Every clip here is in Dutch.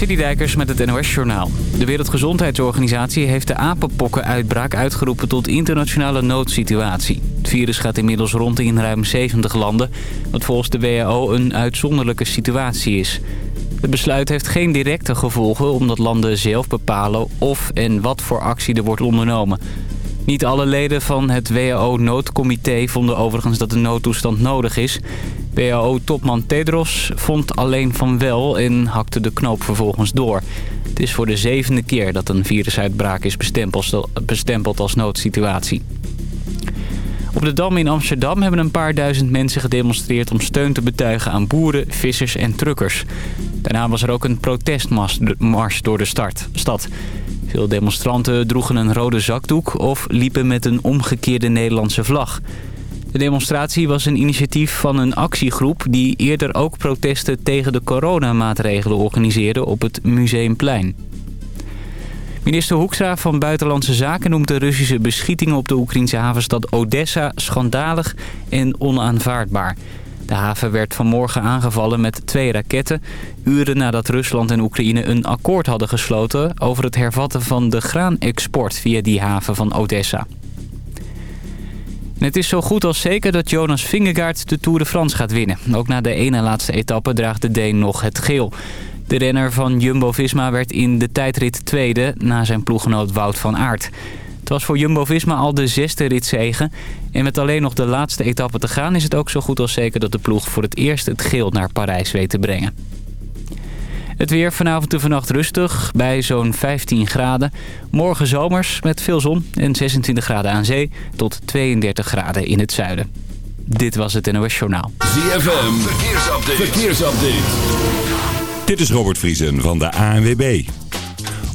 Citydijkers met het NOS Journaal. De Wereldgezondheidsorganisatie heeft de apenpokkenuitbraak uitgeroepen tot internationale noodsituatie. Het virus gaat inmiddels rond in ruim 70 landen, wat volgens de WHO een uitzonderlijke situatie is. Het besluit heeft geen directe gevolgen omdat landen zelf bepalen of en wat voor actie er wordt ondernomen. Niet alle leden van het WHO-noodcomité vonden overigens dat de noodtoestand nodig is. WHO-topman Tedros vond alleen van wel en hakte de knoop vervolgens door. Het is voor de zevende keer dat een virusuitbraak is bestempeld als noodsituatie. Op de Dam in Amsterdam hebben een paar duizend mensen gedemonstreerd... om steun te betuigen aan boeren, vissers en truckers. Daarna was er ook een protestmars door de stad. Veel demonstranten droegen een rode zakdoek of liepen met een omgekeerde Nederlandse vlag. De demonstratie was een initiatief van een actiegroep... die eerder ook protesten tegen de coronamaatregelen organiseerde op het Museumplein. Minister Hoekstra van Buitenlandse Zaken noemt de Russische beschietingen op de Oekraïnse havenstad Odessa schandalig en onaanvaardbaar. De haven werd vanmorgen aangevallen met twee raketten... uren nadat Rusland en Oekraïne een akkoord hadden gesloten... over het hervatten van de graanexport via die haven van Odessa. Het is zo goed als zeker dat Jonas Vingegaard de Tour de France gaat winnen. Ook na de ene laatste etappe draagt de Deen nog het geel. De renner van Jumbo-Visma werd in de tijdrit tweede na zijn ploeggenoot Wout van Aert. Het was voor Jumbo-Visma al de zesde ritzegen. En met alleen nog de laatste etappe te gaan is het ook zo goed als zeker dat de ploeg voor het eerst het geel naar Parijs weet te brengen. Het weer vanavond en vannacht rustig bij zo'n 15 graden. Morgen zomers met veel zon en 26 graden aan zee tot 32 graden in het zuiden. Dit was het NOS Journaal. ZFM, verkeersupdate. verkeersupdate. Dit is Robert Vriesen van de ANWB.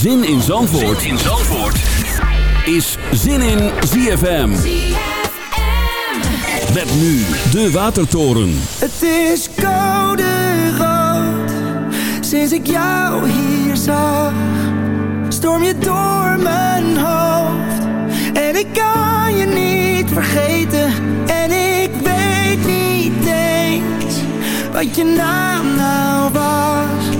Zin in Zandvoort, in Zandvoort. is Zin in ZFM. Met nu de Watertoren. Het is koude rood, sinds ik jou hier zag. Storm je door mijn hoofd, en ik kan je niet vergeten. En ik weet niet eens, wat je naam nou was.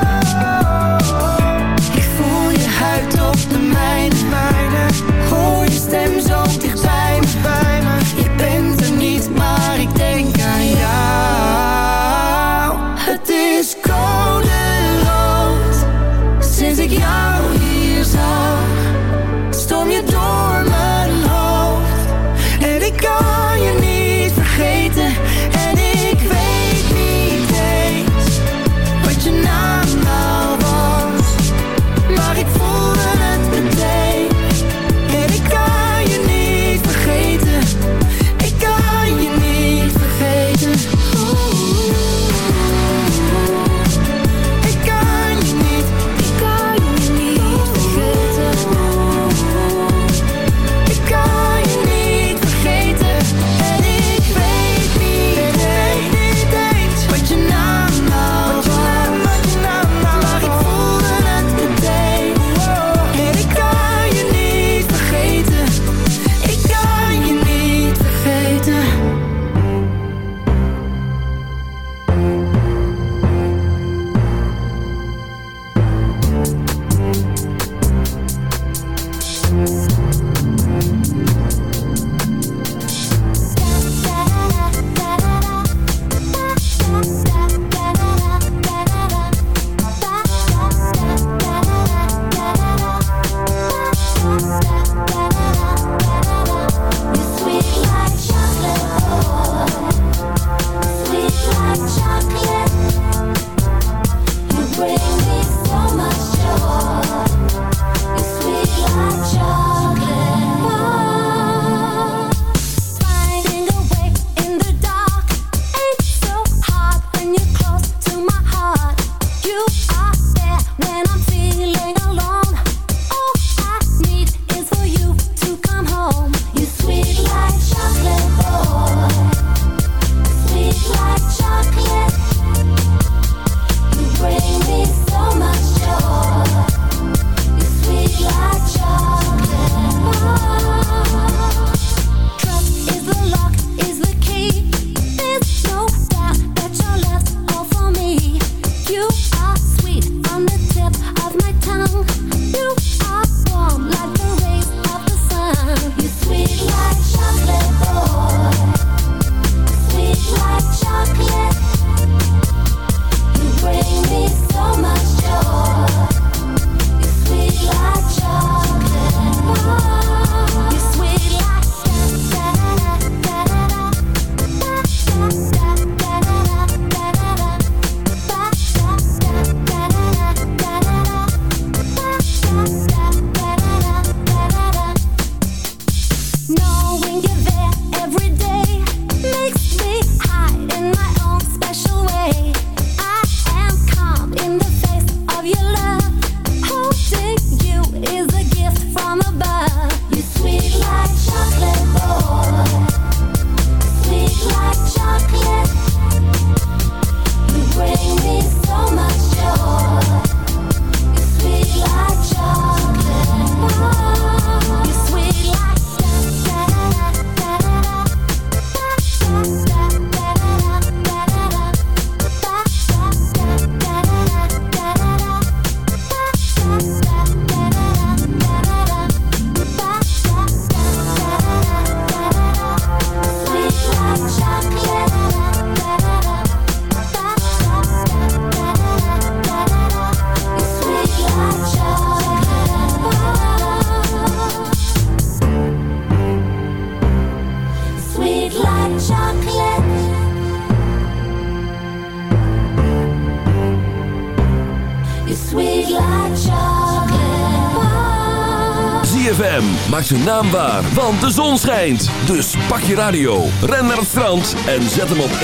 zijn naam waar, want de zon schijnt. Dus pak je radio, ren naar het strand en zet hem op 106.9.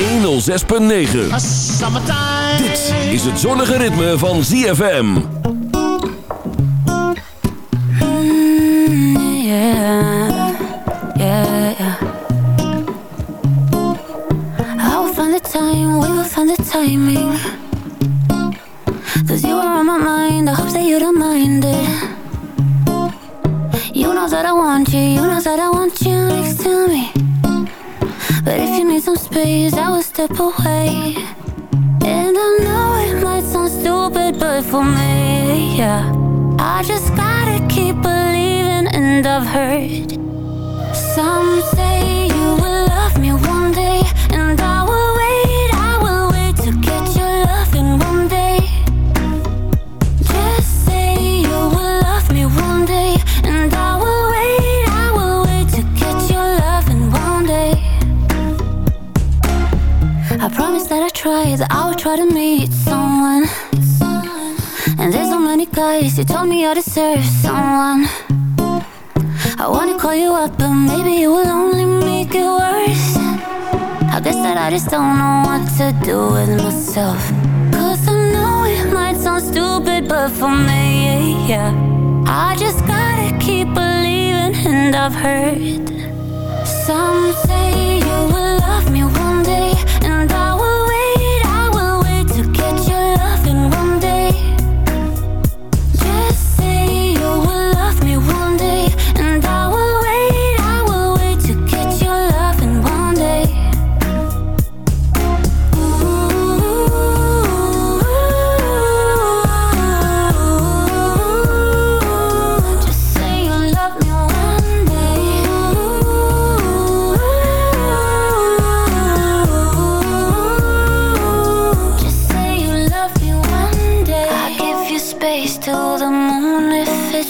Dit is het zonnige ritme van ZFM. Mm, yeah, yeah, yeah. I will find the time, we will find the timing. Cause you are on my mind, I hope that you don't mind it. I want you, you know that I want you next to me. But if you need some space, I will step away. And I know it might sound stupid, but for me, yeah. I just gotta keep believing and I've heard. Some say you will love me one day And I will I that I will try to meet someone. And there's so many guys, you told me I deserve someone. I wanna call you up, but maybe it will only make it worse. I guess that I just don't know what to do with myself. Cause I know it might sound stupid, but for me, yeah. I just gotta keep believing, and I've heard Some say you will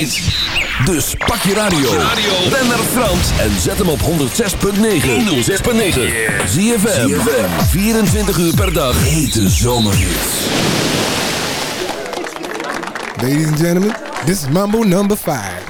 Dus pak je radio. Ben naar Frans en zet hem op 106.9. 106.9. Zie je 24 uur per dag. Hete zomerhits. Ladies and gentlemen, this is Mambo number 5.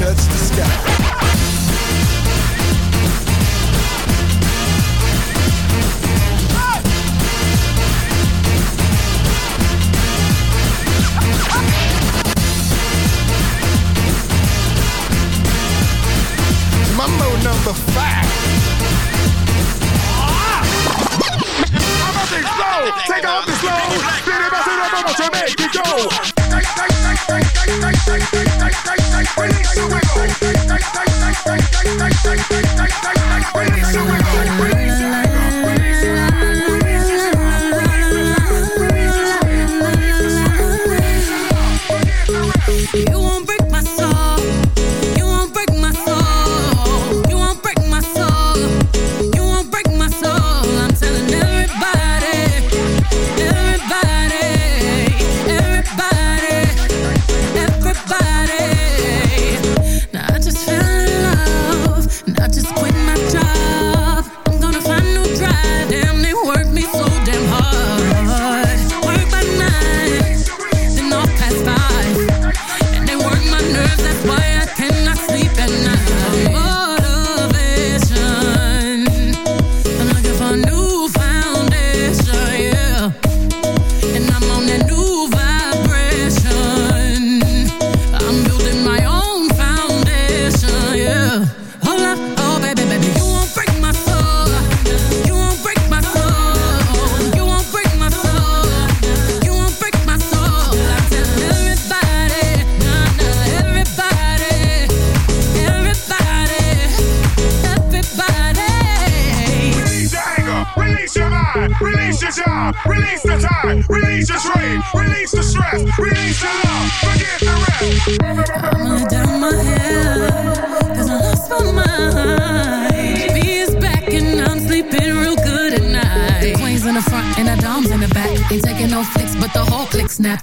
touch the sky. Mumbo number five. I'm. Take off the slow. Sit it, sit it, to make it go. Release the wiggle.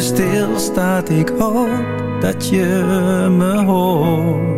stilstaat, ik hoop dat je me hoort.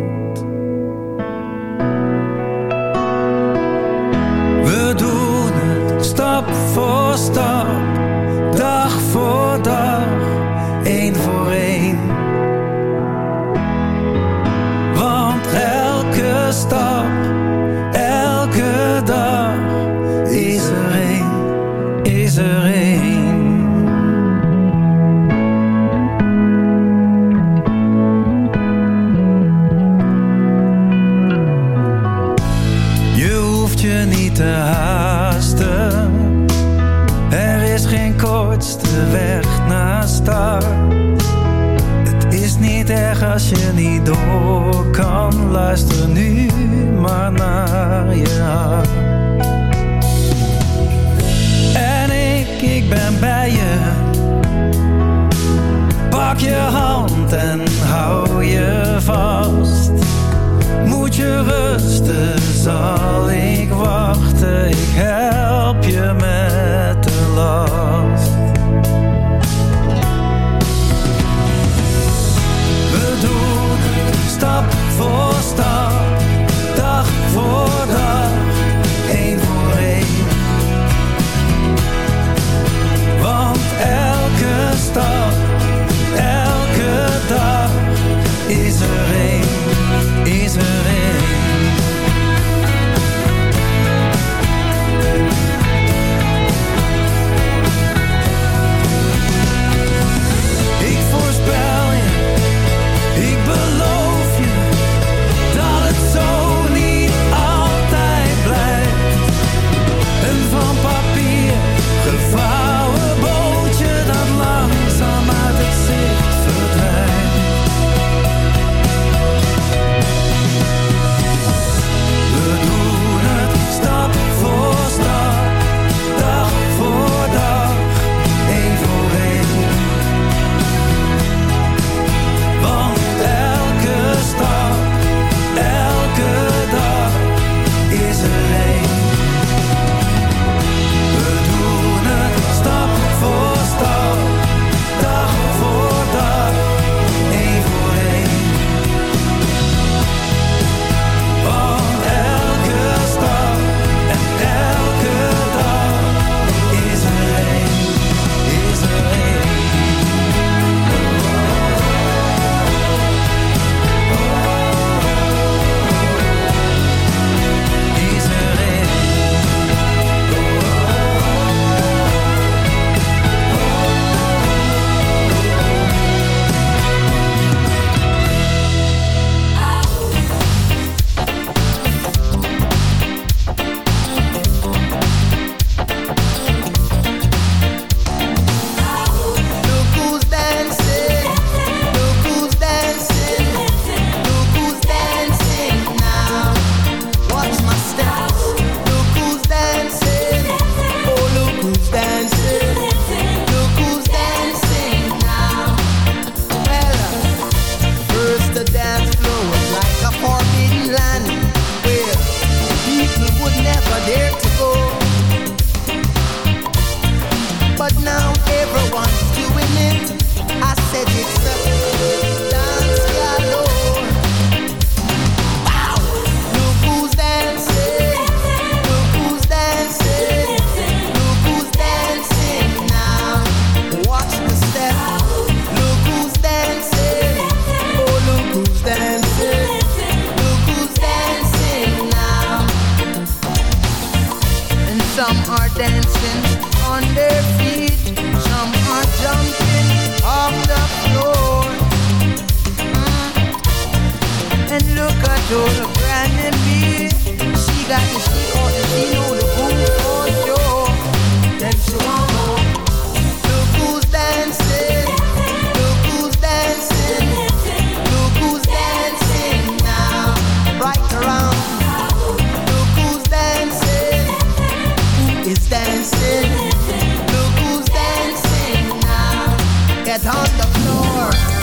for get on the floor.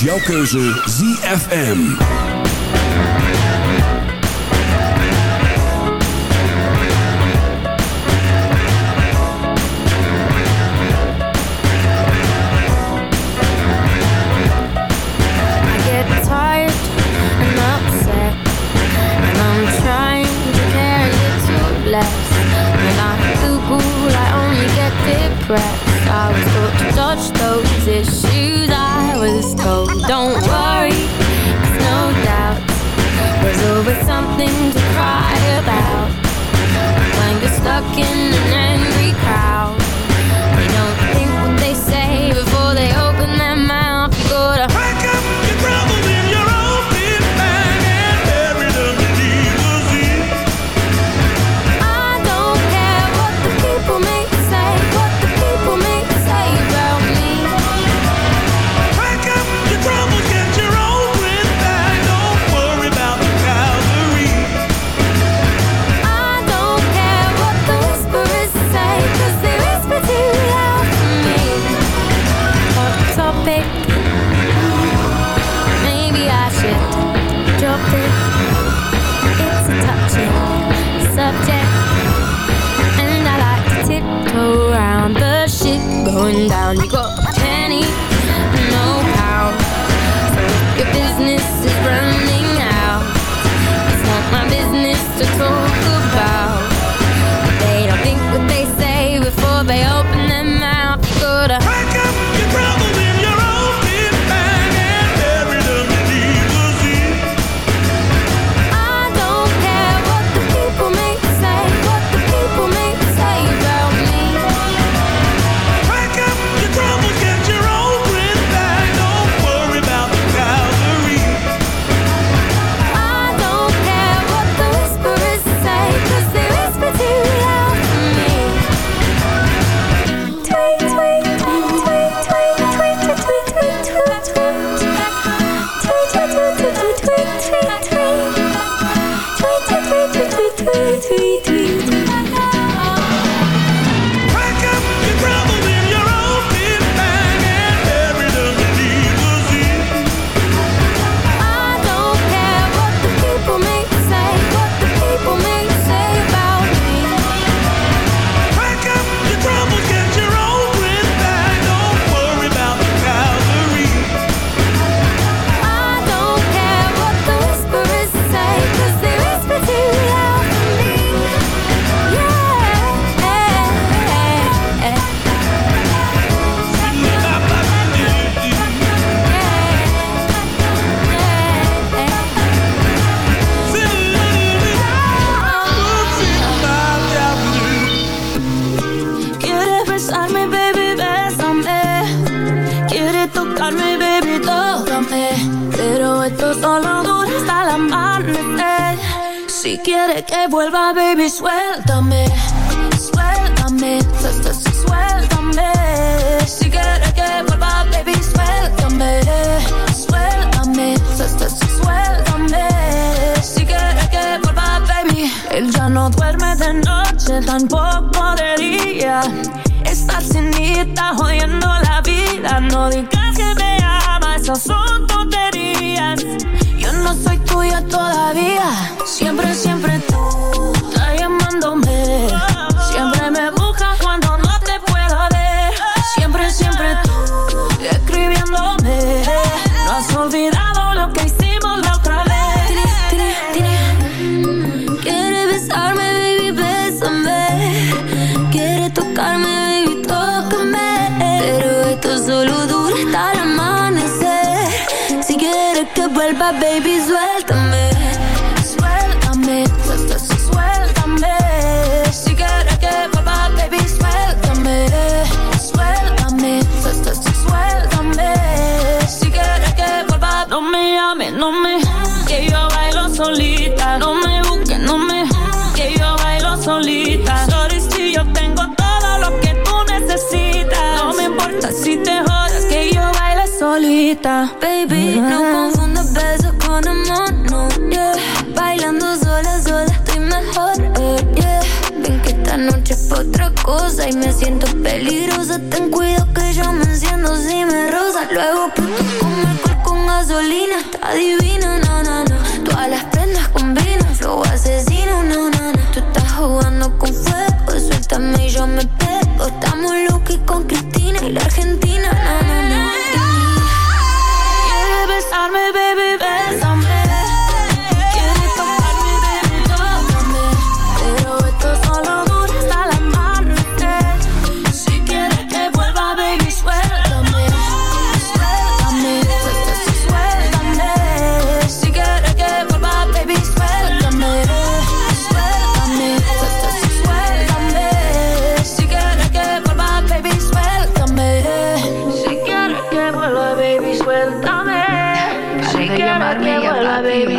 Jouw keuze ZFM. siempre, siempre baby. No ah. confundas besos con amor, no, yeah. Bailando sola, sola estoy mejor, eh, yeah. Ven que esta noche es otra cosa y me siento peligrosa. Ten cuidado que yo me enciendo si me rosa. Luego puto con alcohol con gasolina, está divina, no, no, no. Todas las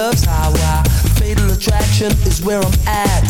Love's highway. Fatal attraction is where I'm at.